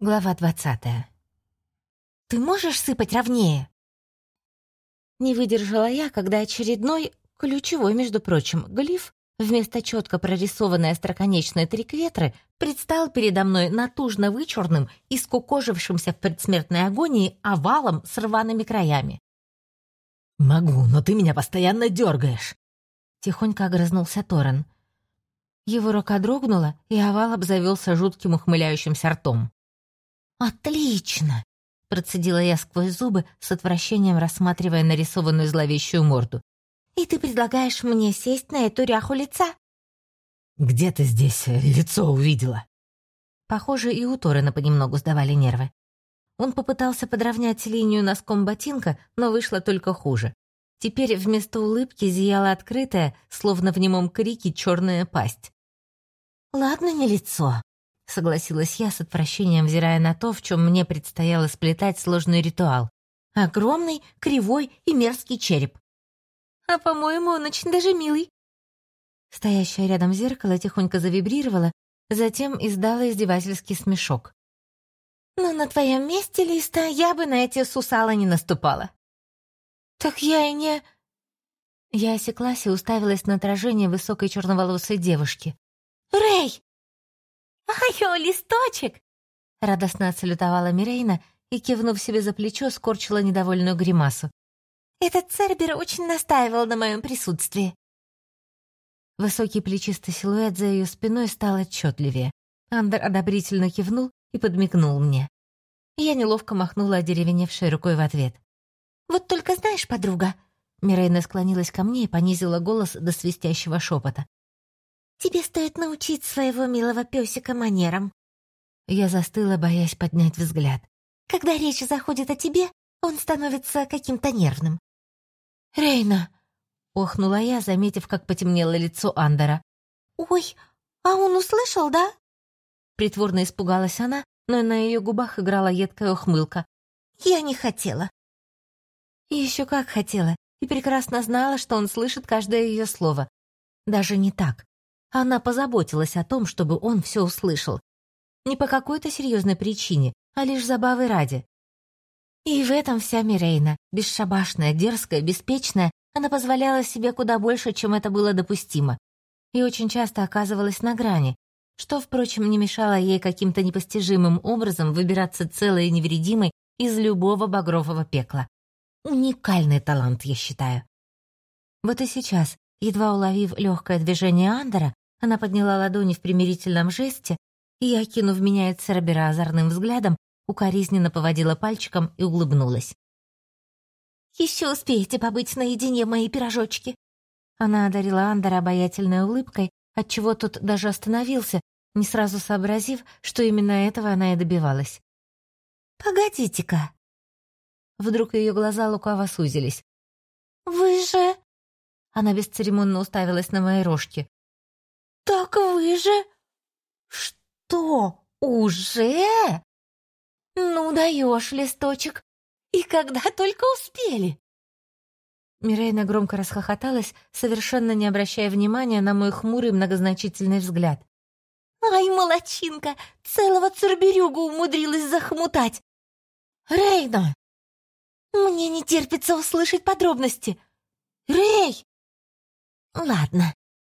Глава двадцатая. «Ты можешь сыпать ровнее?» Не выдержала я, когда очередной, ключевой, между прочим, глиф, вместо четко прорисованной остроконечной трикветры, предстал передо мной натужно вычурным и скукожившимся в предсмертной агонии овалом с рваными краями. «Могу, но ты меня постоянно дергаешь!» Тихонько огрызнулся Торрен. Его рука дрогнула, и овал обзавелся жутким ухмыляющимся ртом. «Отлично!» — процедила я сквозь зубы, с отвращением рассматривая нарисованную зловещую морду. «И ты предлагаешь мне сесть на эту ряху лица?» «Где ты здесь э, лицо увидела?» Похоже, и у Торена понемногу сдавали нервы. Он попытался подровнять линию носком ботинка, но вышло только хуже. Теперь вместо улыбки зияла открытая, словно в немом крике, черная пасть. «Ладно, не лицо», согласилась я с отвращением, взирая на то, в чем мне предстояло сплетать сложный ритуал. Огромный, кривой и мерзкий череп. А, по-моему, он очень даже милый. Стоящее рядом зеркало тихонько завибрировало, затем издало издевательский смешок. «Но на твоем месте, Листа, я бы на эти сусала не наступала». «Так я и не...» Я осеклась и уставилась на отражение высокой черноволосой девушки. «Рэй!» «Айо, листочек!» Радостно отсалютовала Мирейна и, кивнув себе за плечо, скорчила недовольную гримасу. «Этот Цербер очень настаивал на моем присутствии». Высокий плечистый силуэт за ее спиной стал отчетливее. Андер одобрительно кивнул и подмигнул мне. Я неловко махнула одеревеневшей рукой в ответ. «Вот только знаешь, подруга...» Мирейна склонилась ко мне и понизила голос до свистящего шепота. Тебе стоит научить своего милого песика манерам». Я застыла, боясь поднять взгляд. «Когда речь заходит о тебе, он становится каким-то нервным». «Рейна!» — охнула я, заметив, как потемнело лицо Андера. «Ой, а он услышал, да?» Притворно испугалась она, но на ее губах играла едкая ухмылка. «Я не хотела». Еще как хотела, и прекрасно знала, что он слышит каждое ее слово. Даже не так. Она позаботилась о том, чтобы он все услышал. Не по какой-то серьезной причине, а лишь забавы ради. И в этом вся Мирейна, бесшабашная, дерзкая, беспечная, она позволяла себе куда больше, чем это было допустимо. И очень часто оказывалась на грани, что, впрочем, не мешало ей каким-то непостижимым образом выбираться целой и невредимой из любого багрового пекла. Уникальный талант, я считаю. Вот и сейчас, едва уловив легкое движение Андера, она подняла ладони в примирительном жесте и, окинув меня и Цербера озорным взглядом, укоризненно поводила пальчиком и улыбнулась. «Еще успеете побыть наедине, мои пирожочки!» Она одарила Андера обаятельной улыбкой, отчего тот даже остановился, не сразу сообразив, что именно этого она и добивалась. «Погодите-ка!» Вдруг ее глаза лукаво сузились. «Вы же...» Она бесцеремонно уставилась на мои рожки. «Так вы же...» «Что, уже?» «Ну, даешь, листочек. И когда только успели?» Мирейна громко расхохоталась, совершенно не обращая внимания на мой хмурый многозначительный взгляд. «Ай, молочинка! Целого церберюгу умудрилась захмутать!» «Рейна!» «Мне не терпится услышать подробности!» «Рей!» «Ладно,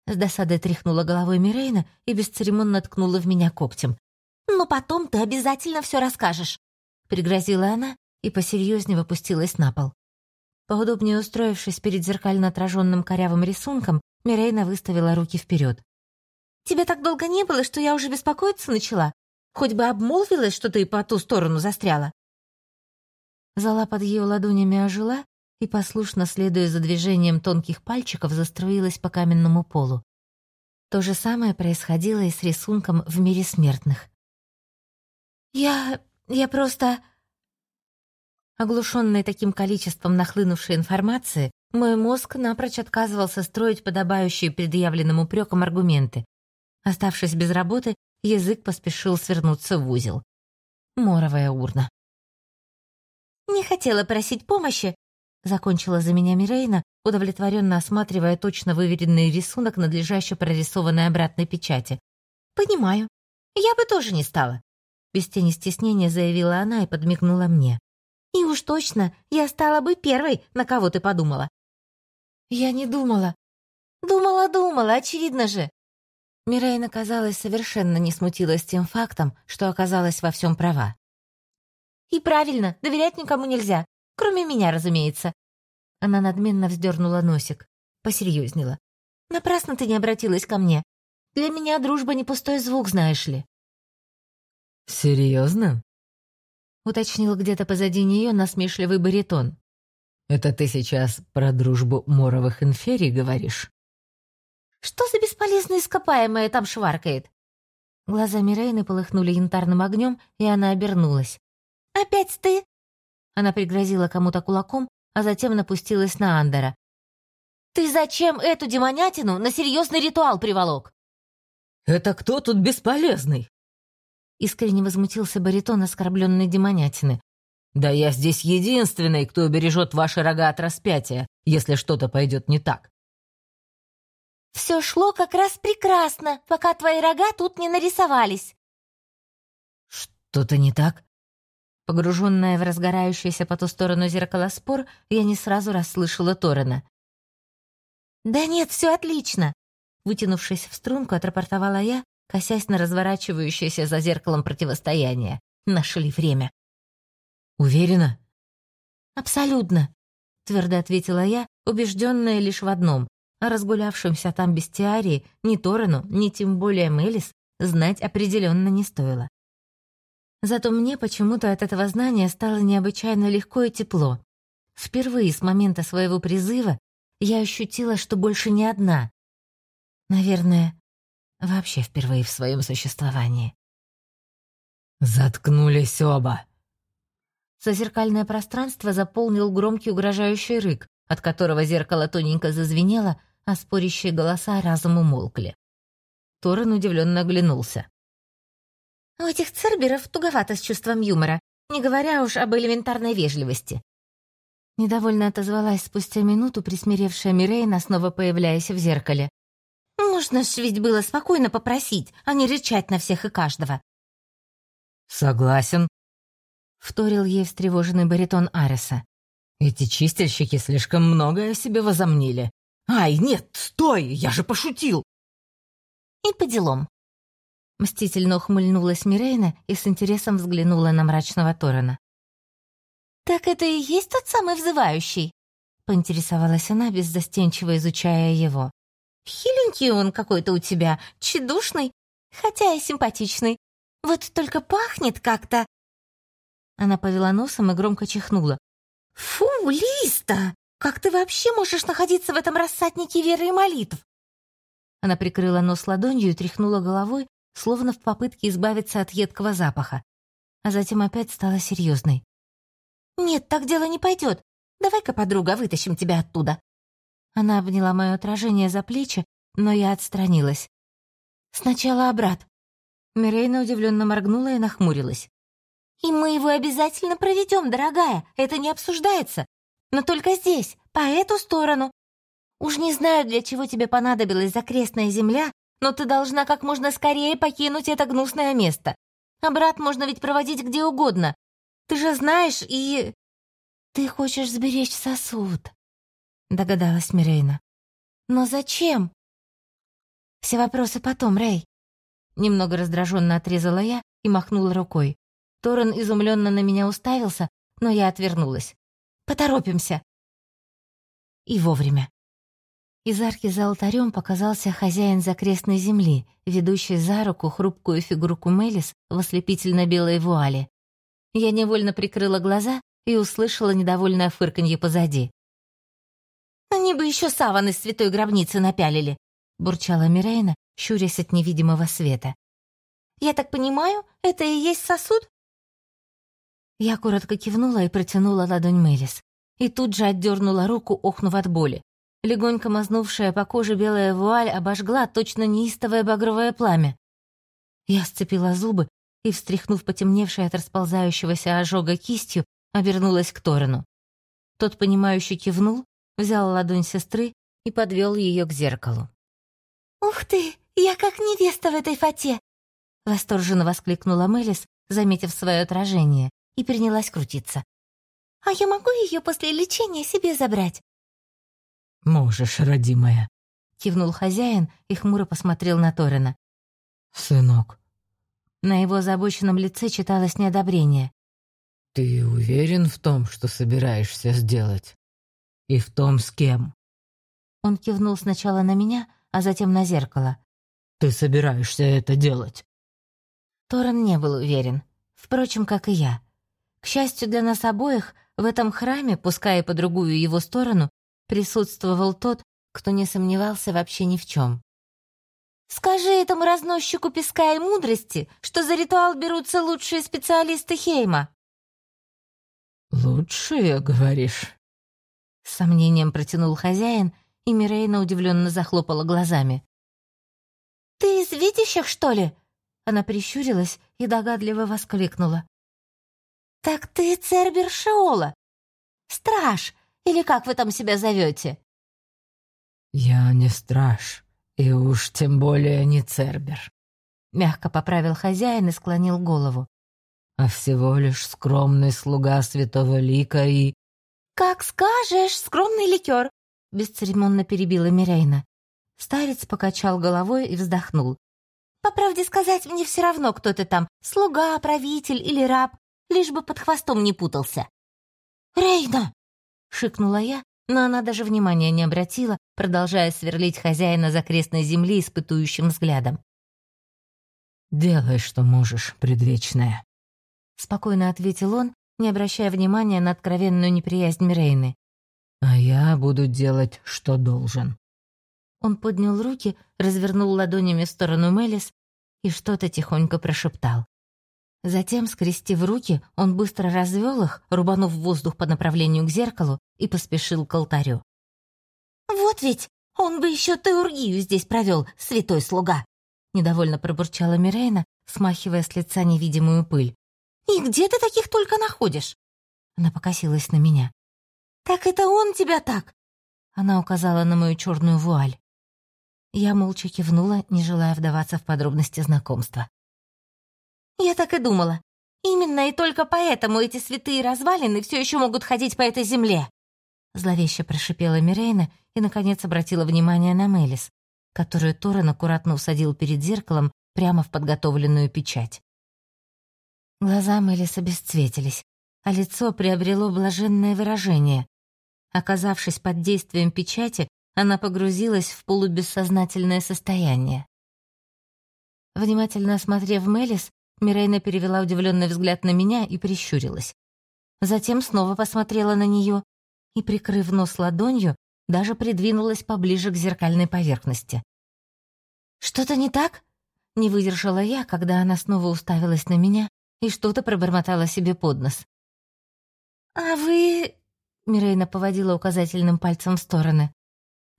с досадой тряхнула головой Мирейна и бесцеремонно ткнула в меня когтем. «Но потом ты обязательно все расскажешь», — пригрозила она и посерьезнее опустилась на пол. Поудобнее устроившись перед зеркально отраженным корявым рисунком, Мирейна выставила руки вперед. «Тебя так долго не было, что я уже беспокоиться начала. Хоть бы обмолвилась, что ты по ту сторону застряла». Зала под ее ладонями ожила, и, послушно следуя за движением тонких пальчиков, заструилась по каменному полу. То же самое происходило и с рисунком в мире смертных. «Я... я просто...» Оглушенный таким количеством нахлынувшей информации, мой мозг напрочь отказывался строить подобающие предъявленным упрекам аргументы. Оставшись без работы, язык поспешил свернуться в узел. Моровая урна. «Не хотела просить помощи, Закончила за меня Мирейна, удовлетворенно осматривая точно выверенный рисунок надлежаще прорисованной обратной печати. «Понимаю. Я бы тоже не стала. Без тени стеснения заявила она и подмигнула мне. «И уж точно, я стала бы первой, на кого ты подумала». «Я не думала». «Думала-думала, очевидно же». Мирейна, казалось, совершенно не смутилась тем фактом, что оказалась во всем права. «И правильно, доверять никому нельзя, кроме меня, разумеется». Она надменно вздернула носик, посерьезнела. «Напрасно ты не обратилась ко мне. Для меня дружба не пустой звук, знаешь ли». «Серьезно?» — уточнил где-то позади нее насмешливый баритон. «Это ты сейчас про дружбу моровых инферий говоришь?» «Что за бесполезное ископаемое там шваркает?» Глаза Мирейны полыхнули янтарным огнем, и она обернулась. «Опять ты?» Она пригрозила кому-то кулаком, а затем напустилась на Андера. «Ты зачем эту демонятину на серьезный ритуал приволок?» «Это кто тут бесполезный?» Искренне возмутился баритон оскорбленной демонятины. «Да я здесь единственный, кто убережет ваши рога от распятия, если что-то пойдет не так». «Все шло как раз прекрасно, пока твои рога тут не нарисовались». «Что-то не так?» Погруженная в разгорающийся по ту сторону зеркала спор, я не сразу расслышала Торена. «Да нет, все отлично!» Вытянувшись в струнку, отрапортовала я, косясь на разворачивающееся за зеркалом противостояние. Нашли время. «Уверена?» «Абсолютно», — твердо ответила я, убежденная лишь в одном. О разгулявшемся там бестиарии ни Торену, ни тем более Мелис знать определенно не стоило. Зато мне почему-то от этого знания стало необычайно легко и тепло. Впервые с момента своего призыва я ощутила, что больше не одна. Наверное, Вообще впервые в своем существовании. «Заткнулись оба!» Созеркальное пространство заполнил громкий угрожающий рык, от которого зеркало тоненько зазвенело, а спорящие голоса разом умолкли. Торрен удивленно оглянулся. «У этих церберов туговато с чувством юмора, не говоря уж об элементарной вежливости». Недовольно отозвалась спустя минуту присмиревшая Мирейна, снова появляясь в зеркале. Можно ж ведь было спокойно попросить, а не рычать на всех и каждого. «Согласен», — вторил ей встревоженный баритон Ареса. «Эти чистильщики слишком многое о себе возомнили. Ай, нет, стой, я же пошутил!» «И по делам». Мстительно ухмыльнулась Мирейна и с интересом взглянула на мрачного Торана. «Так это и есть тот самый взывающий?» — поинтересовалась она, беззастенчиво изучая его. Хиленький он какой-то у тебя, тщедушный, хотя и симпатичный. Вот только пахнет как-то...» Она повела носом и громко чихнула. «Фу, Листа! Как ты вообще можешь находиться в этом рассаднике веры и молитв?» Она прикрыла нос ладонью и тряхнула головой, словно в попытке избавиться от едкого запаха. А затем опять стала серьезной. «Нет, так дело не пойдет. Давай-ка, подруга, вытащим тебя оттуда». Она обняла мое отражение за плечи, но я отстранилась. «Сначала обрат». Мирейна удивленно моргнула и нахмурилась. «И мы его обязательно проведем, дорогая, это не обсуждается. Но только здесь, по эту сторону. Уж не знаю, для чего тебе понадобилась закрестная земля, но ты должна как можно скорее покинуть это гнусное место. Обрат можно ведь проводить где угодно. Ты же знаешь и... Ты хочешь сберечь сосуд догадалась Мирейна. «Но зачем?» «Все вопросы потом, Рэй». Немного раздраженно отрезала я и махнула рукой. Торрен изумленно на меня уставился, но я отвернулась. «Поторопимся!» И вовремя. Из арки за алтарем показался хозяин закрестной земли, ведущий за руку хрупкую фигурку Мелис в ослепительно-белой вуале. Я невольно прикрыла глаза и услышала недовольное фырканье позади. «Они бы еще саван из святой гробницы напялили», — бурчала Мирейна, щурясь от невидимого света. «Я так понимаю, это и есть сосуд?» Я коротко кивнула и протянула ладонь Мелис. И тут же отдернула руку, охнув от боли. Легонько мазнувшая по коже белая вуаль обожгла точно неистовое багровое пламя. Я сцепила зубы и, встряхнув потемневшей от расползающегося ожога кистью, обернулась к Торену. Тот, понимающе кивнул, взял ладонь сестры и подвел ее к зеркалу. «Ух ты, я как невеста в этой фате!» Восторженно воскликнула Мелис, заметив свое отражение, и принялась крутиться. «А я могу ее после лечения себе забрать?» «Можешь, родимая», — кивнул хозяин и хмуро посмотрел на Торина. «Сынок». На его озабоченном лице читалось неодобрение. «Ты уверен в том, что собираешься сделать? И в том, с кем?» Он кивнул сначала на меня, а затем на зеркало. «Ты собираешься это делать?» Торрен не был уверен, впрочем, как и я. К счастью для нас обоих, в этом храме, пускай и по другую его сторону, присутствовал тот, кто не сомневался вообще ни в чем. «Скажи этому разносчику песка и мудрости, что за ритуал берутся лучшие специалисты Хейма». «Лучшие, говоришь?» С сомнением протянул хозяин, и Мирейна удивленно захлопала глазами. «Ты из видящих, что ли?» Она прищурилась и догадливо воскликнула. «Так ты Цербер Шеола! Страж! Или как вы там себя зовете?» «Я не страж, и уж тем более не Цербер», — мягко поправил хозяин и склонил голову. «А всего лишь скромный слуга святого лика и...» «Как скажешь, скромный ликер!» — бесцеремонно перебила Мирейна. Старец покачал головой и вздохнул. «По правде сказать, мне все равно, кто ты там, слуга, правитель или раб, лишь бы под хвостом не путался». «Рейна!» — шикнула я, но она даже внимания не обратила, продолжая сверлить хозяина закрестной земли испытующим взглядом. «Делай, что можешь, предвечная», — спокойно ответил он, не обращая внимания на откровенную неприязнь Мирейны. «А я буду делать, что должен». Он поднял руки, развернул ладонями в сторону Мелис и что-то тихонько прошептал. Затем, скрестив руки, он быстро развел их, рубанув воздух по направлению к зеркалу, и поспешил к алтарю. «Вот ведь! Он бы еще теургию здесь провел, святой слуга!» Недовольно пробурчала Мирейна, смахивая с лица невидимую пыль. «И где ты таких только находишь?» Она покосилась на меня. «Так это он тебя так?» Она указала на мою черную вуаль. Я молча кивнула, не желая вдаваться в подробности знакомства. «Я так и думала. Именно и только поэтому эти святые развалины все еще могут ходить по этой земле!» Зловеще прошипела Мирейна и, наконец, обратила внимание на Мелис, которую Торрен аккуратно усадил перед зеркалом прямо в подготовленную печать. Глаза Мелис обесцветились, а лицо приобрело блаженное выражение. Оказавшись под действием печати, она погрузилась в полубессознательное состояние. Внимательно осмотрев Мелис, Мирейна перевела удивленный взгляд на меня и прищурилась. Затем снова посмотрела на нее и, прикрыв нос ладонью, даже придвинулась поближе к зеркальной поверхности. «Что-то не так?» — не выдержала я, когда она снова уставилась на меня и что-то пробормотала себе под нос. «А вы...» — Мирейна поводила указательным пальцем в стороны.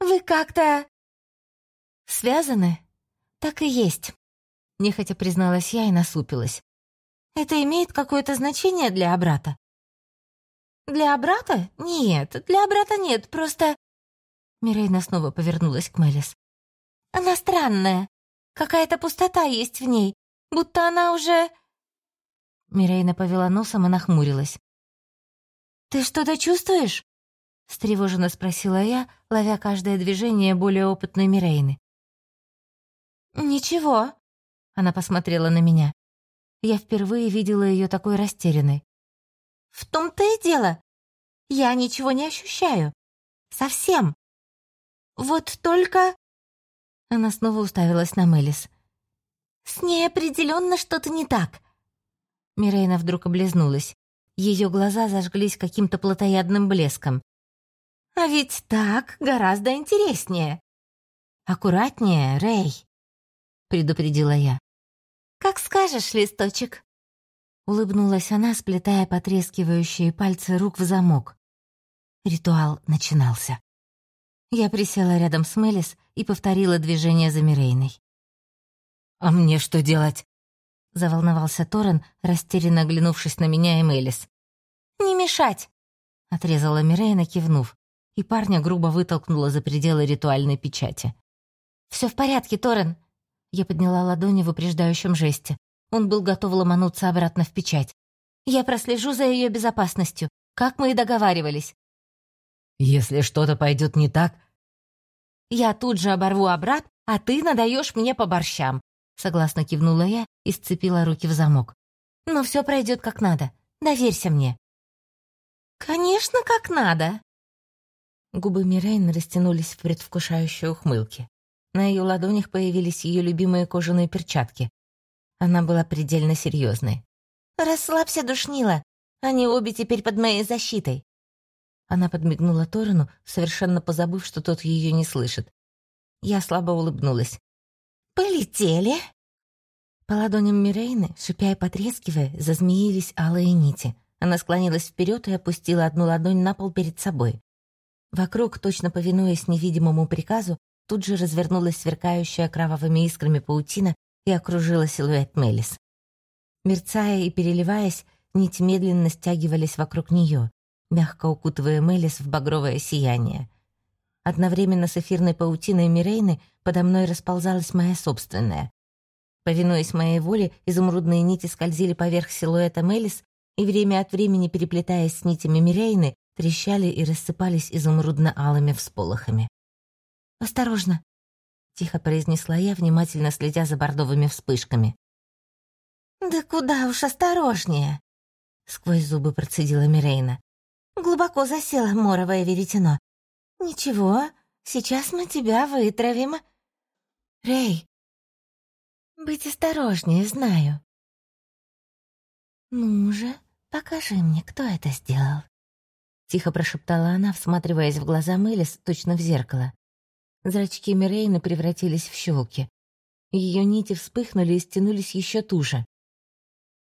Вы как-то...» «Связаны?» «Так и есть», — нехотя призналась я и насупилась. «Это имеет какое-то значение для брата?» «Для брата? Нет, для брата нет, просто...» Мирейна снова повернулась к Мелис. «Она странная. Какая-то пустота есть в ней, будто она уже...» Мирейна повела носом и нахмурилась. «Ты что-то чувствуешь?» встревоженно спросила я, ловя каждое движение более опытной Мирейны. «Ничего», — она посмотрела на меня. Я впервые видела ее такой растерянной. «В том-то и дело. Я ничего не ощущаю. Совсем. Вот только...» Она снова уставилась на Мелис. «С ней определенно что-то не так». Мирейна вдруг облизнулась. Ее глаза зажглись каким-то плотоядным блеском. А ведь так гораздо интереснее. Аккуратнее, Рэй, предупредила я. Как скажешь, листочек. Улыбнулась она, сплетая потрескивающие пальцы рук в замок. Ритуал начинался. Я присела рядом с Мелис и повторила движение за Мирейной. «А мне что делать?» — заволновался Торрен, растерянно оглянувшись на меня и Мелис. «Не мешать!» — отрезала Мирейна, кивнув и парня грубо вытолкнула за пределы ритуальной печати. «Все в порядке, Торрен!» Я подняла ладони в упреждающем жесте. Он был готов ломануться обратно в печать. «Я прослежу за ее безопасностью, как мы и договаривались». «Если что-то пойдет не так...» «Я тут же оборву обрат, а ты надаешь мне по борщам», согласно кивнула я и сцепила руки в замок. «Но все пройдет как надо. Доверься мне». «Конечно, как надо!» Губы Мирейн растянулись в предвкушающей ухмылке. На ее ладонях появились ее любимые кожаные перчатки. Она была предельно серьезной. «Расслабься, душнила! Они обе теперь под моей защитой!» Она подмигнула Торану, совершенно позабыв, что тот ее не слышит. Я слабо улыбнулась. «Полетели!» По ладоням Мирейны, шипя и потрескивая, зазмеились алые нити. Она склонилась вперед и опустила одну ладонь на пол перед собой. Вокруг, точно повинуясь невидимому приказу, тут же развернулась сверкающая кровавыми искрами паутина и окружила силуэт Мелис. Мерцая и переливаясь, нити медленно стягивались вокруг нее, мягко укутывая Мелис в багровое сияние. Одновременно с эфирной паутиной Мирейны подо мной расползалась моя собственная. Повинуясь моей воле, изумрудные нити скользили поверх силуэта Мелис и время от времени, переплетаясь с нитями Мирейны, трещали и рассыпались изумрудно-алыми всполохами. «Осторожно!» — тихо произнесла я, внимательно следя за бордовыми вспышками. «Да куда уж осторожнее!» — сквозь зубы процедила Мирейна. «Глубоко засело моровое веретено. Ничего, сейчас мы тебя вытравим. Рей, быть осторожнее, знаю». «Ну же, покажи мне, кто это сделал», — тихо прошептала она, всматриваясь в глаза Мэлис, точно в зеркало. Зрачки Мирейны превратились в щелки. Ее нити вспыхнули и стянулись еще туже.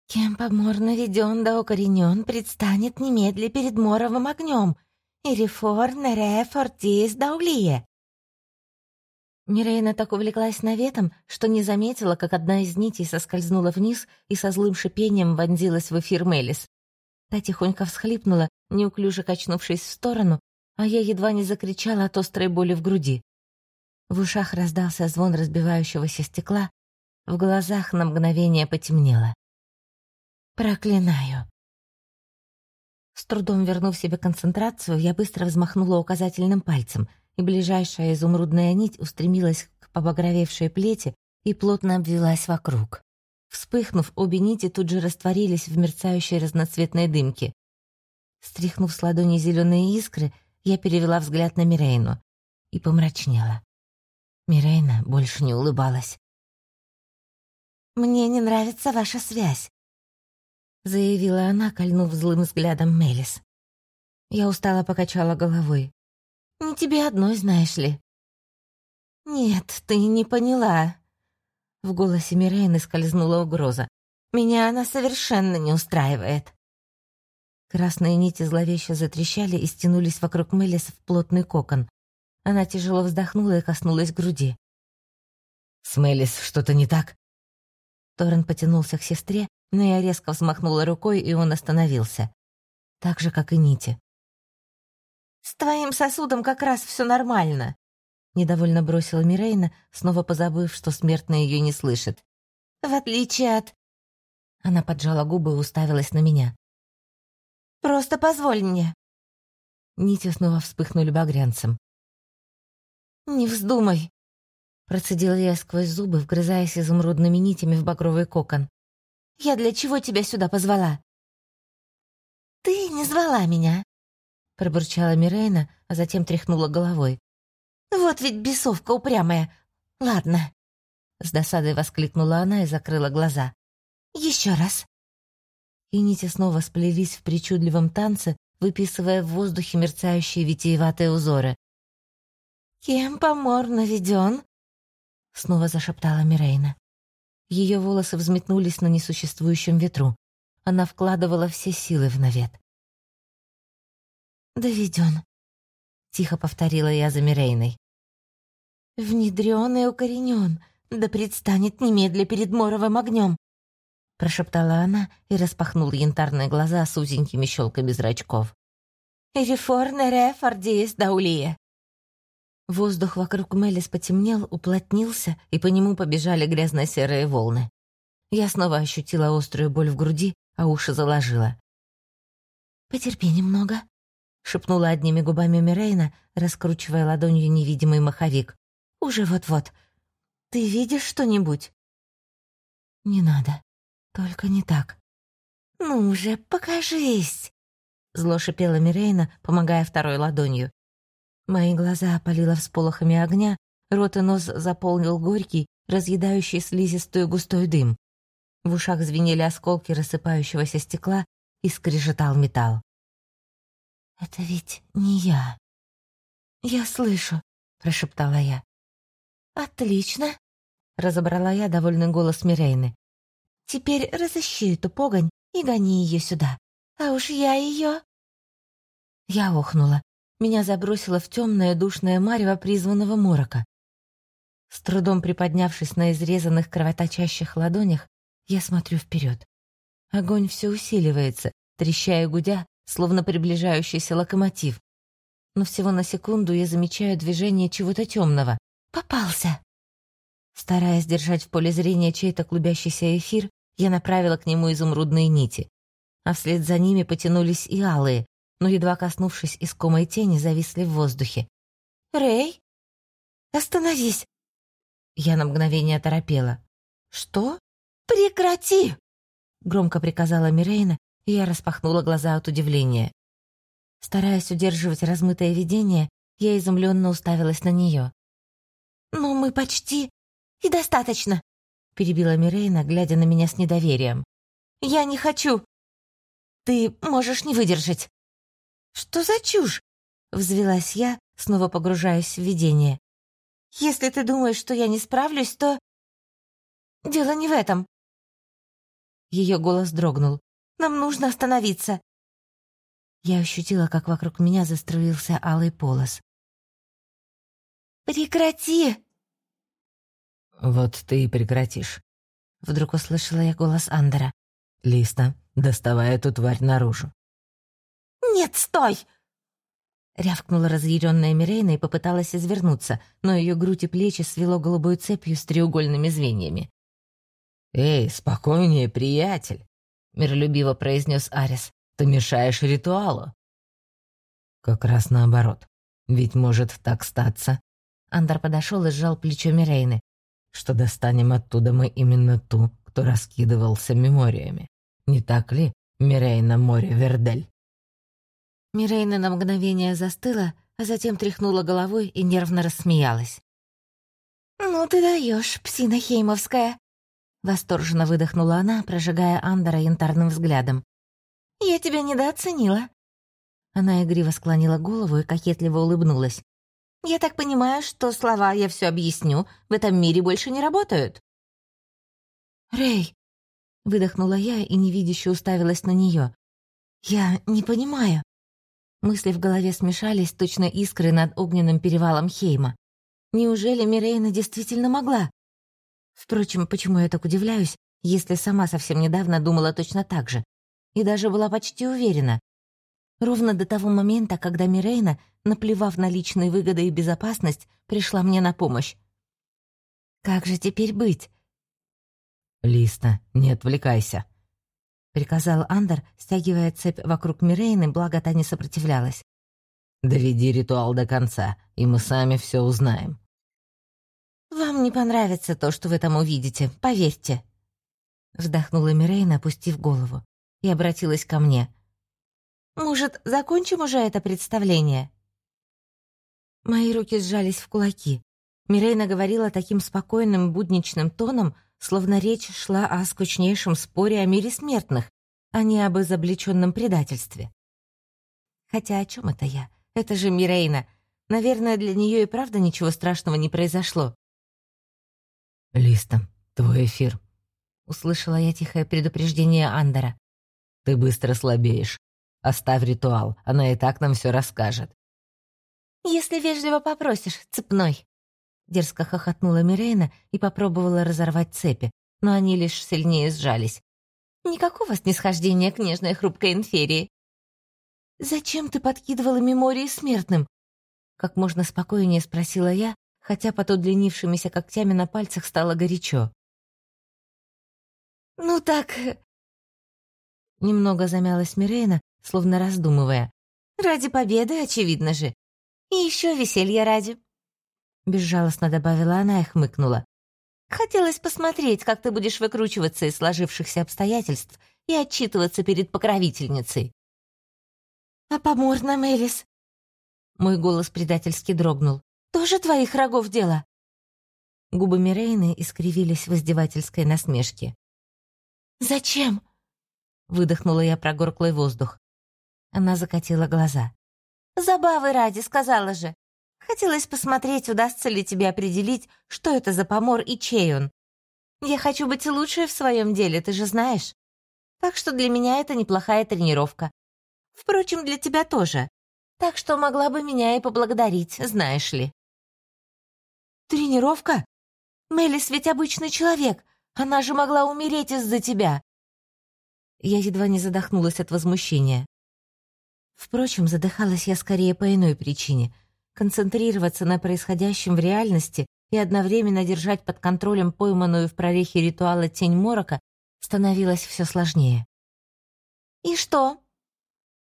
«Кем помор наведен да укоренен, предстанет немедля перед моровым огнем, и рефор нере фортис даулие». Мирейна так увлеклась наветом, что не заметила, как одна из нитей соскользнула вниз и со злым шипением вонзилась в эфир Мелис. Та тихонько всхлипнула, неуклюже качнувшись в сторону, а я едва не закричала от острой боли в груди. В ушах раздался звон разбивающегося стекла, в глазах на мгновение потемнело. «Проклинаю!» С трудом вернув себе концентрацию, я быстро взмахнула указательным пальцем, и ближайшая изумрудная нить устремилась к побагровевшей плети и плотно обвелась вокруг. Вспыхнув, обе нити тут же растворились в мерцающей разноцветной дымке. Стряхнув с ладони зеленые искры, я перевела взгляд на Мирейну и помрачнела. Мирейна больше не улыбалась. «Мне не нравится ваша связь», — заявила она, кольнув злым взглядом Мелис. Я устало покачала головой. «Не тебе одной, знаешь ли». «Нет, ты не поняла». В голосе Мирейны скользнула угроза. «Меня она совершенно не устраивает». Красные нити зловеще затрещали и стянулись вокруг Мелис в плотный кокон. Она тяжело вздохнула и коснулась груди. «С Мелис что-то не так?» Торрен потянулся к сестре, но я резко взмахнула рукой, и он остановился. Так же, как и Нити. «С твоим сосудом как раз все нормально», — недовольно бросила Мирейна, снова позабыв, что смертная ее не слышит. «В отличие от...» Она поджала губы и уставилась на меня. «Просто позволь мне». Нити снова вспыхнули багрянцем. «Не вздумай!» Процедила я сквозь зубы, вгрызаясь изумрудными нитями в багровый кокон. «Я для чего тебя сюда позвала?» «Ты не звала меня!» Пробурчала Мирейна, а затем тряхнула головой. «Вот ведь бесовка упрямая! Ладно!» С досадой воскликнула она и закрыла глаза. «Еще раз!» И нити снова сплелись в причудливом танце, выписывая в воздухе мерцающие витиеватые узоры. «Кем помор наведен?» Снова зашептала Мирейна. Ее волосы взметнулись на несуществующем ветру. Она вкладывала все силы в навет. «Доведен», — тихо повторила я за Мирейной. «Внедрен и укоренен, да предстанет немедля перед моровым огнем», — прошептала она и распахнула янтарные глаза с узенькими щелками зрачков. «Рефорне рефордиес даулия». Воздух вокруг Мелис потемнел, уплотнился, и по нему побежали грязно-серые волны. Я снова ощутила острую боль в груди, а уши заложила. «Потерпи немного», — шепнула одними губами Мирейна, раскручивая ладонью невидимый маховик. «Уже вот-вот. Ты видишь что-нибудь?» «Не надо. Только не так». «Ну уже, покажись!» Зло шипела Мирейна, помогая второй ладонью. Мои глаза опалило всполохами огня, рот и нос заполнил горький, разъедающий слизистую густой дым. В ушах звенели осколки рассыпающегося стекла и скрежетал металл. «Это ведь не я». «Я слышу», — прошептала я. «Отлично», — разобрала я довольный голос Мирейны. «Теперь разыщи эту погонь и гони ее сюда. А уж я ее...» Я охнула. Меня забросило в темное душное марево призванного морока. С трудом приподнявшись на изрезанных кровоточащих ладонях, я смотрю вперед. Огонь все усиливается, трещая гудя, словно приближающийся локомотив. Но всего на секунду я замечаю движение чего-то темного. Попался! Стараясь держать в поле зрения чей-то клубящийся эфир, я направила к нему изумрудные нити. А вслед за ними потянулись и алые, но, едва коснувшись искомой тени, зависли в воздухе. «Рэй? Остановись!» Я на мгновение оторопела. «Что? Прекрати!» Громко приказала Мирейна, и я распахнула глаза от удивления. Стараясь удерживать размытое видение, я изумленно уставилась на нее. «Но мы почти...» «И достаточно!» — перебила Мирейна, глядя на меня с недоверием. «Я не хочу! Ты можешь не выдержать!» «Что за чушь?» — взвелась я, снова погружаясь в видение. «Если ты думаешь, что я не справлюсь, то...» «Дело не в этом!» Ее голос дрогнул. «Нам нужно остановиться!» Я ощутила, как вокруг меня заструился алый полос. «Прекрати!» «Вот ты и прекратишь». Вдруг услышала я голос Андера. «Листа, доставай эту тварь наружу». «Нет, стой!» Рявкнула разъяренная Мирейна и попыталась извернуться, но ее грудь и плечи свело голубой цепью с треугольными звеньями. «Эй, спокойнее, приятель!» — миролюбиво произнес Арис. «Ты мешаешь ритуалу». «Как раз наоборот. Ведь может так статься». Андар подошел и сжал плечо Мирейны что достанем оттуда мы именно ту, кто раскидывался мемориями. Не так ли, Мирейна Море Вердель?» Мирейна на мгновение застыла, а затем тряхнула головой и нервно рассмеялась. «Ну ты даешь, псина хеймовская!» Восторженно выдохнула она, прожигая Андера янтарным взглядом. «Я тебя недооценила!» Она игриво склонила голову и кокетливо улыбнулась. Я так понимаю, что слова «я все объясню» в этом мире больше не работают. «Рэй!» — выдохнула я и невидяще уставилась на нее. «Я не понимаю». Мысли в голове смешались, точно искры над огненным перевалом Хейма. Неужели Мирейна действительно могла? Впрочем, почему я так удивляюсь, если сама совсем недавно думала точно так же? И даже была почти уверена. Ровно до того момента, когда Мирейна наплевав на личные выгоды и безопасность, пришла мне на помощь. «Как же теперь быть?» «Листа, не отвлекайся», — приказал Андер, стягивая цепь вокруг Мирейны, благо та не сопротивлялась. «Доведи ритуал до конца, и мы сами все узнаем». «Вам не понравится то, что вы там увидите, поверьте», — вздохнула Мирейна, опустив голову, и обратилась ко мне. «Может, закончим уже это представление?» Мои руки сжались в кулаки. Мирейна говорила таким спокойным будничным тоном, словно речь шла о скучнейшем споре о мире смертных, а не об изобличенном предательстве. Хотя о чем это я? Это же Мирейна. Наверное, для нее и правда ничего страшного не произошло. «Листа, твой эфир», — услышала я тихое предупреждение Андера. «Ты быстро слабеешь. Оставь ритуал, она и так нам все расскажет. «Если вежливо попросишь, цепной!» Дерзко хохотнула Мирейна и попробовала разорвать цепи, но они лишь сильнее сжались. «Никакого снисхождения к нежной хрупкой инферии!» «Зачем ты подкидывала мемории смертным?» Как можно спокойнее спросила я, хотя под удлинившимися когтями на пальцах стало горячо. Ну так...» Немного замялась Мирейна, словно раздумывая. «Ради победы, очевидно же. И еще веселье ради». Безжалостно добавила она и хмыкнула. «Хотелось посмотреть, как ты будешь выкручиваться из сложившихся обстоятельств и отчитываться перед покровительницей». «А помор нам, Элис?» Мой голос предательски дрогнул. «Тоже твоих рогов дело?» Губы Мирейны искривились в издевательской насмешке. «Зачем?» — выдохнула я прогорклый воздух. Она закатила глаза. «Забавы ради, сказала же. Хотелось посмотреть, удастся ли тебе определить, что это за помор и чей он. Я хочу быть лучшей в своем деле, ты же знаешь. Так что для меня это неплохая тренировка. Впрочем, для тебя тоже. Так что могла бы меня и поблагодарить, знаешь ли». «Тренировка? Мелис ведь обычный человек. Она же могла умереть из-за тебя». Я едва не задохнулась от возмущения. Впрочем, задыхалась я скорее по иной причине. Концентрироваться на происходящем в реальности и одновременно держать под контролем пойманную в прорехе ритуала тень морока становилось все сложнее. «И что?»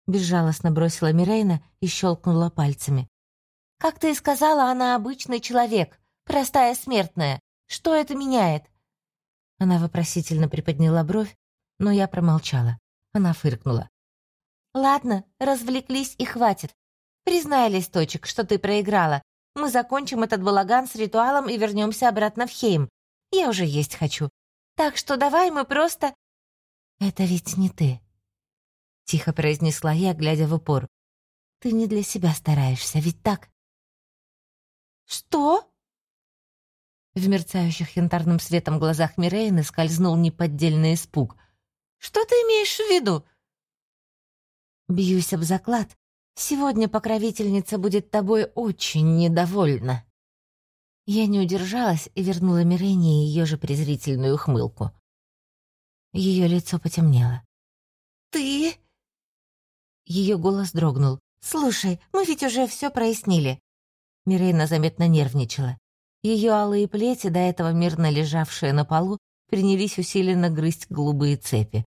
Безжалостно бросила Мирейна и щелкнула пальцами. «Как ты и сказала, она обычный человек, простая смертная. Что это меняет?» Она вопросительно приподняла бровь, но я промолчала. Она фыркнула. «Ладно, развлеклись и хватит. Признай, Листочек, что ты проиграла. Мы закончим этот балаган с ритуалом и вернемся обратно в Хейм. Я уже есть хочу. Так что давай мы просто...» «Это ведь не ты», тихо произнесла я, глядя в упор. Ты не для себя стараешься, ведь так? Что? В мерцающих янтарным светом глазах Мирейны скользнул неподдельный испуг. Что ты имеешь в виду? Бьюсь об заклад. Сегодня покровительница будет тобой очень недовольна. Я не удержалась и вернула Мирейне ее же презрительную ухмылку. Ее лицо потемнело. «Ты...» Ее голос дрогнул. «Слушай, мы ведь уже все прояснили». Мирейна заметно нервничала. Ее алые плети, до этого мирно лежавшие на полу, принялись усиленно грызть голубые цепи.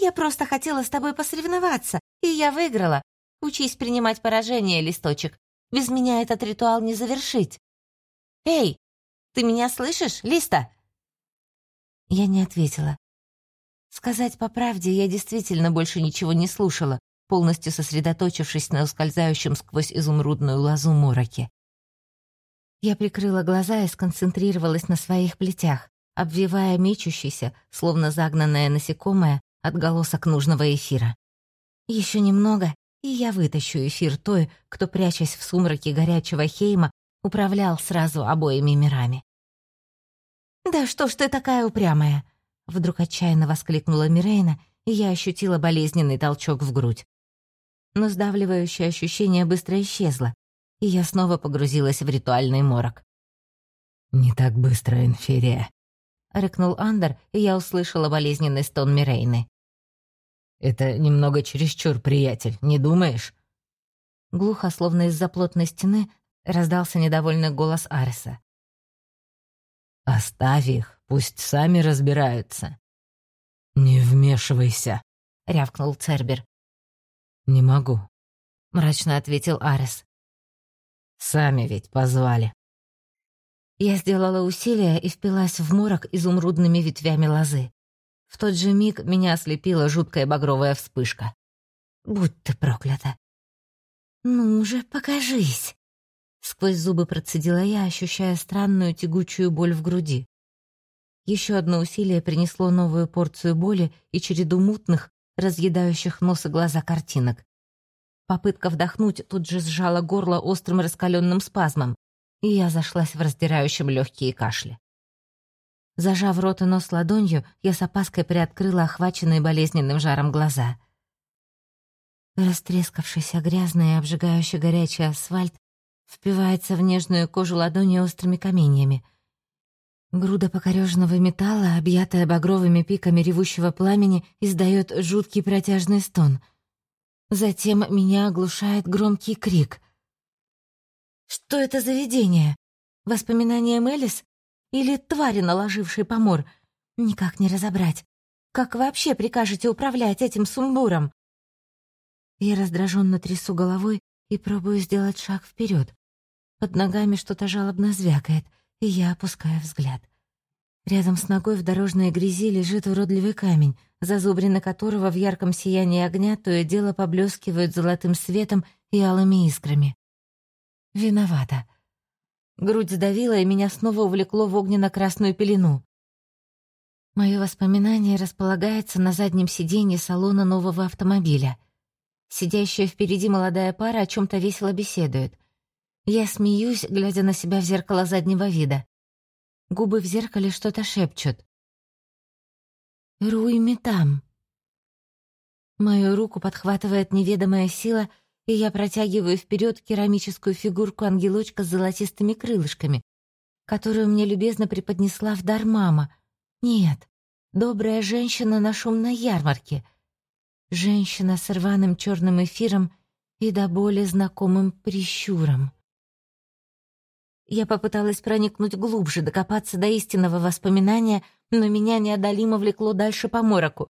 «Я просто хотела с тобой посоревноваться, и я выиграла. Учись принимать поражение, листочек. Без меня этот ритуал не завершить. Эй, ты меня слышишь, Листа?» Я не ответила. Сказать по правде, я действительно больше ничего не слушала, полностью сосредоточившись на ускользающем сквозь изумрудную лозу мороке. Я прикрыла глаза и сконцентрировалась на своих плетях, обвивая мечущийся, словно загнанное насекомое, отголосок нужного эфира. Еще немного, и я вытащу эфир той, кто, прячась в сумраке горячего Хейма, управлял сразу обоими мирами. «Да что ж ты такая упрямая!» Вдруг отчаянно воскликнула Мирейна, и я ощутила болезненный толчок в грудь но сдавливающее ощущение быстро исчезло, и я снова погрузилась в ритуальный морок. «Не так быстро, Инферия», — рыкнул Андер, и я услышала болезненный стон Мирейны. «Это немного чересчур, приятель, не думаешь?» Глухо, словно из-за плотной стены, раздался недовольный голос Ареса. «Оставь их, пусть сами разбираются». «Не вмешивайся», — рявкнул Цербер. «Не могу», — мрачно ответил Арес. «Сами ведь позвали». Я сделала усилие и впилась в морок изумрудными ветвями лозы. В тот же миг меня ослепила жуткая багровая вспышка. «Будь ты проклята!» «Ну же, покажись!» Сквозь зубы процедила я, ощущая странную тягучую боль в груди. Еще одно усилие принесло новую порцию боли и череду мутных, разъедающих нос и глаза картинок. Попытка вдохнуть тут же сжала горло острым раскаленным спазмом, и я зашлась в раздирающем легкие кашле. Зажав рот и нос ладонью, я с опаской приоткрыла охваченные болезненным жаром глаза. Растрескавшийся грязный и обжигающий горячий асфальт впивается в нежную кожу ладони острыми каменьями — Груда покореженного металла, объятая багровыми пиками ревущего пламени, издает жуткий протяжный стон. Затем меня оглушает громкий крик. Что это за видение? Воспоминания Мелис? Или твари, наложившие помор? Никак не разобрать. Как вообще прикажете управлять этим сумбуром?» Я раздраженно трясу головой и пробую сделать шаг вперед. Под ногами что-то жалобно звякает, и я опускаю взгляд. Рядом с ногой в дорожной грязи лежит уродливый камень, зазубрины которого в ярком сиянии огня то и дело поблескивают золотым светом и алыми искрами. Виновата. Грудь сдавила, и меня снова увлекло в огненно-красную пелену. Мое воспоминание располагается на заднем сиденье салона нового автомобиля. Сидящая впереди молодая пара о чем то весело беседует. Я смеюсь, глядя на себя в зеркало заднего вида. Губы в зеркале что-то шепчут. «Руйми там». Мою руку подхватывает неведомая сила, и я протягиваю вперед керамическую фигурку ангелочка с золотистыми крылышками, которую мне любезно преподнесла в дар мама — нет, добрая женщина на шумной ярмарке. Женщина с рваным черным эфиром и до боли знакомым прищуром. Я попыталась проникнуть глубже, докопаться до истинного воспоминания, но меня неодолимо влекло дальше по мороку.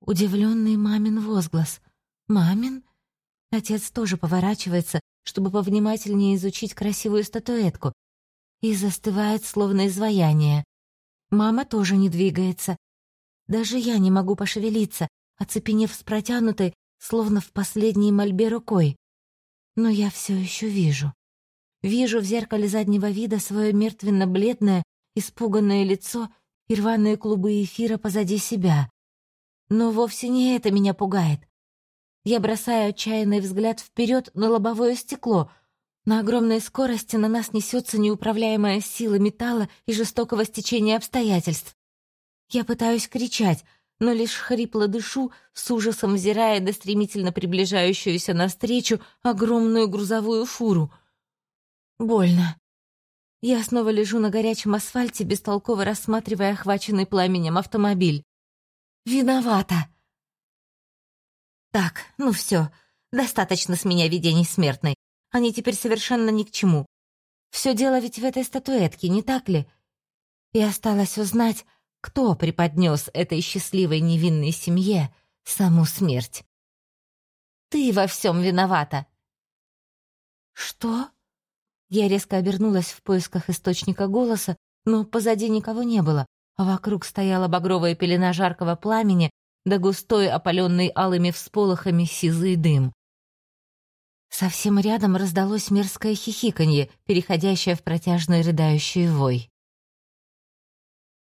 Удивленный мамин возглас. «Мамин?» Отец тоже поворачивается, чтобы повнимательнее изучить красивую статуэтку, и застывает, словно изваяние. Мама тоже не двигается. Даже я не могу пошевелиться, оцепенев с протянутой, словно в последней мольбе рукой. Но я все еще вижу. Вижу в зеркале заднего вида свое мертвенно-бледное, испуганное лицо и рваные клубы эфира позади себя. Но вовсе не это меня пугает. Я бросаю отчаянный взгляд вперед на лобовое стекло — на огромной скорости на нас несется неуправляемая сила металла и жестокого стечения обстоятельств. Я пытаюсь кричать, но лишь хрипло дышу, с ужасом взирая на стремительно приближающуюся навстречу огромную грузовую фуру. Больно. Я снова лежу на горячем асфальте, бестолково рассматривая охваченный пламенем автомобиль. Виновата. Так, ну все, достаточно с меня видений смертной. Они теперь совершенно ни к чему. Все дело ведь в этой статуэтке, не так ли? И осталось узнать, кто преподнес этой счастливой невинной семье саму смерть. Ты во всем виновата. Что? Я резко обернулась в поисках источника голоса, но позади никого не было, а вокруг стояла багровая пелена жаркого пламени да густой, опаленный алыми всполохами сизый дым. Совсем рядом раздалось мерзкое хихиканье, переходящее в протяжный рыдающий вой.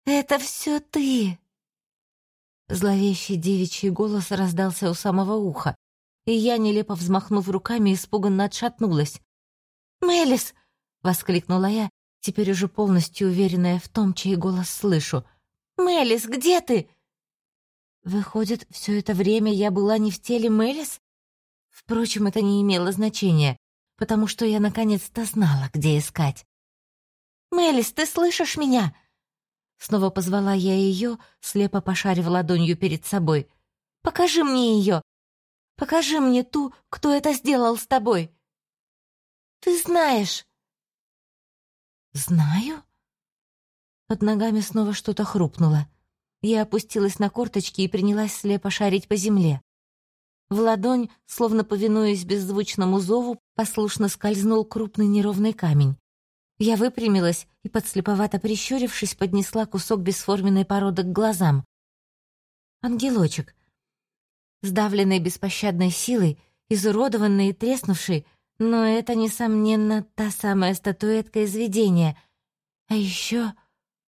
«Это все ты!» Зловещий девичий голос раздался у самого уха, и я, нелепо взмахнув руками, испуганно отшатнулась. «Мелис!» — воскликнула я, теперь уже полностью уверенная в том, чей голос слышу. «Мелис, где ты?» Выходит, все это время я была не в теле Мелис? Впрочем, это не имело значения, потому что я наконец-то знала, где искать. «Мелис, ты слышишь меня?» Снова позвала я ее, слепо пошарив ладонью перед собой. «Покажи мне ее! Покажи мне ту, кто это сделал с тобой!» «Ты знаешь!» «Знаю?» Под ногами снова что-то хрупнуло. Я опустилась на корточки и принялась слепо шарить по земле. В ладонь, словно повинуясь беззвучному зову, послушно скользнул крупный неровный камень. Я выпрямилась и, подслеповато прищурившись, поднесла кусок бесформенной породы к глазам. Ангелочек. Сдавленный беспощадной силой, изуродованный и треснувший, но это, несомненно, та самая статуэтка из видения. А еще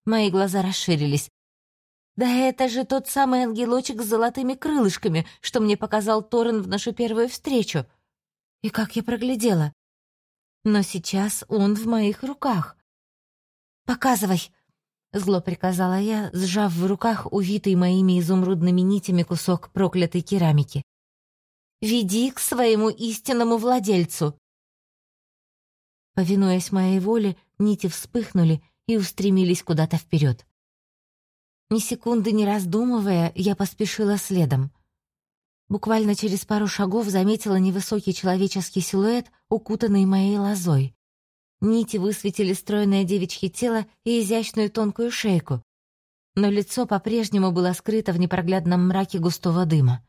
мои глаза расширились. Да это же тот самый ангелочек с золотыми крылышками, что мне показал Торрен в нашу первую встречу. И как я проглядела. Но сейчас он в моих руках. «Показывай!» — зло приказала я, сжав в руках увитый моими изумрудными нитями кусок проклятой керамики. «Веди к своему истинному владельцу!» Повинуясь моей воле, нити вспыхнули и устремились куда-то вперед. Ни секунды не раздумывая, я поспешила следом. Буквально через пару шагов заметила невысокий человеческий силуэт, укутанный моей лозой. Нити высветили стройное девичье тело и изящную тонкую шейку. но лицо по-прежнему было скрыто в непроглядном мраке густого дыма.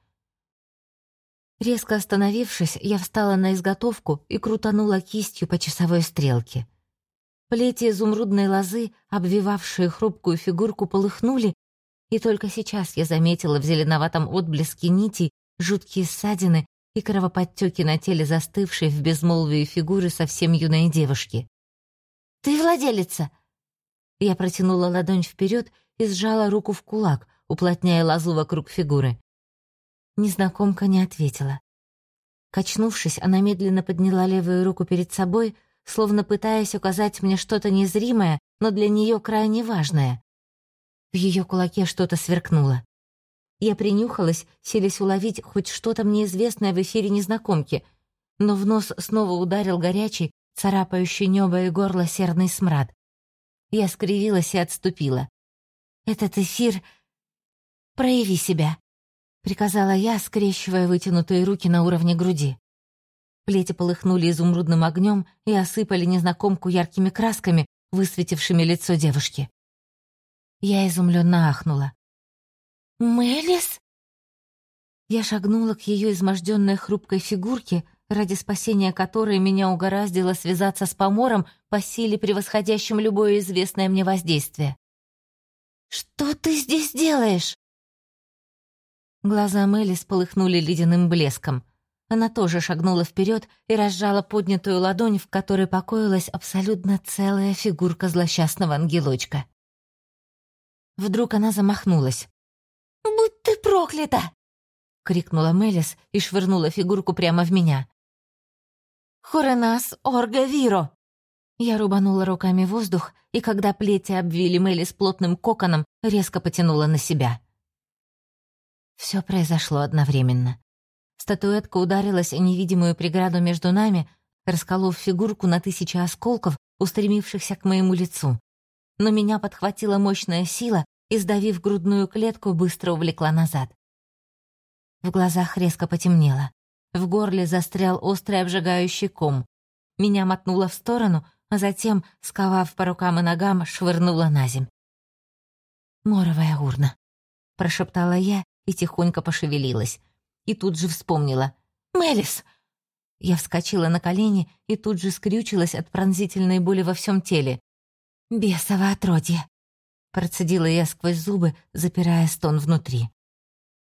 Резко остановившись, я встала на изготовку и крутанула кистью по часовой стрелке. Плети изумрудной лозы, обвивавшие хрупкую фигурку, полыхнули, и только сейчас я заметила в зеленоватом отблеске нитей жуткие ссадины и кровоподтеки на теле застывшей в безмолвии фигуры совсем юной девушки. «Ты владелица!» Я протянула ладонь вперед и сжала руку в кулак, уплотняя лозу вокруг фигуры. Незнакомка не ответила. Качнувшись, она медленно подняла левую руку перед собой, словно пытаясь указать мне что-то незримое, но для нее крайне важное. В ее кулаке что-то сверкнуло. Я принюхалась, селись уловить хоть что-то мне известное в эфире незнакомки, но в нос снова ударил горячий, царапающий небо и горло серный смрад. Я скривилась и отступила. «Этот эфир... Прояви себя», — приказала я, скрещивая вытянутые руки на уровне груди. Плети полыхнули изумрудным огнем и осыпали незнакомку яркими красками, высветившими лицо девушки. Я изумленно ахнула. «Мелис?» Я шагнула к ее изможденной хрупкой фигурке, ради спасения которой меня угораздило связаться с помором по силе, превосходящим любое известное мне воздействие. «Что ты здесь делаешь?» Глаза Мелис полыхнули ледяным блеском — она тоже шагнула вперед и разжала поднятую ладонь, в которой покоилась абсолютно целая фигурка злосчастного ангелочка. Вдруг она замахнулась. «Будь ты проклята!» — крикнула Мелис и швырнула фигурку прямо в меня. «Хоренас Орга Виро!» Я рубанула руками воздух, и когда плети обвили Мелис плотным коконом, резко потянула на себя. Все произошло одновременно. Статуэтка ударилась о невидимую преграду между нами, расколов фигурку на тысячи осколков, устремившихся к моему лицу. Но меня подхватила мощная сила и, сдавив грудную клетку, быстро увлекла назад. В глазах резко потемнело. В горле застрял острый обжигающий ком. Меня мотнуло в сторону, а затем, сковав по рукам и ногам, швырнула на земь. «Моровая урна», — прошептала я и тихонько пошевелилась и тут же вспомнила. «Мелис!» Я вскочила на колени и тут же скрючилась от пронзительной боли во всем теле. «Бесово отродье!» Процедила я сквозь зубы, запирая стон внутри.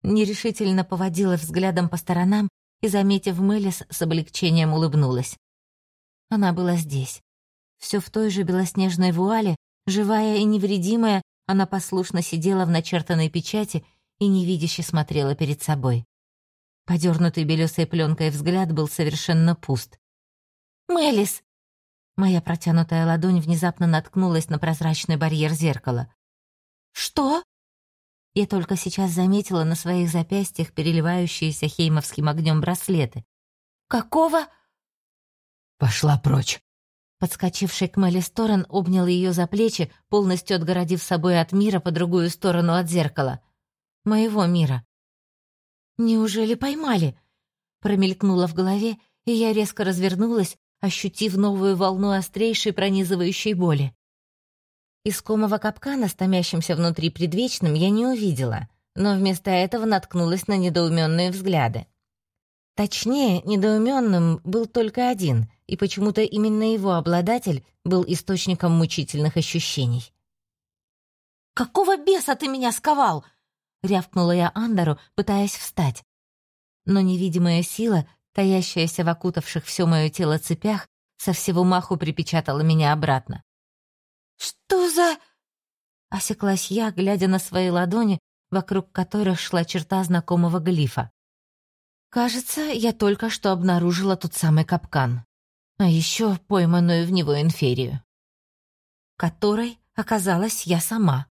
Нерешительно поводила взглядом по сторонам и, заметив Мелис, с облегчением улыбнулась. Она была здесь. Все в той же белоснежной вуале, живая и невредимая, она послушно сидела в начертанной печати и невидяще смотрела перед собой. Подернутый белесой пленкой взгляд был совершенно пуст. «Мелис!» Моя протянутая ладонь внезапно наткнулась на прозрачный барьер зеркала. «Что?» Я только сейчас заметила на своих запястьях переливающиеся хеймовским огнем браслеты. «Какого?» «Пошла прочь!» Подскочивший к Мелли Сторон обнял ее за плечи, полностью отгородив собой от мира по другую сторону от зеркала. Моего мира. «Неужели поймали?» Промелькнуло в голове, и я резко развернулась, ощутив новую волну острейшей пронизывающей боли. Искомого капкана, стомящимся внутри предвечным, я не увидела, но вместо этого наткнулась на недоуменные взгляды. Точнее, недоуменным был только один, и почему-то именно его обладатель был источником мучительных ощущений. «Какого беса ты меня сковал?» — рявкнула я Андеру, пытаясь встать. Но невидимая сила, таящаяся в окутавших все мое тело цепях, со всего маху припечатала меня обратно. «Что за...» Осеклась я, глядя на свои ладони, вокруг которых шла черта знакомого глифа. Кажется, я только что обнаружила тот самый капкан. А еще пойманную в него инферию. Которой оказалась я сама.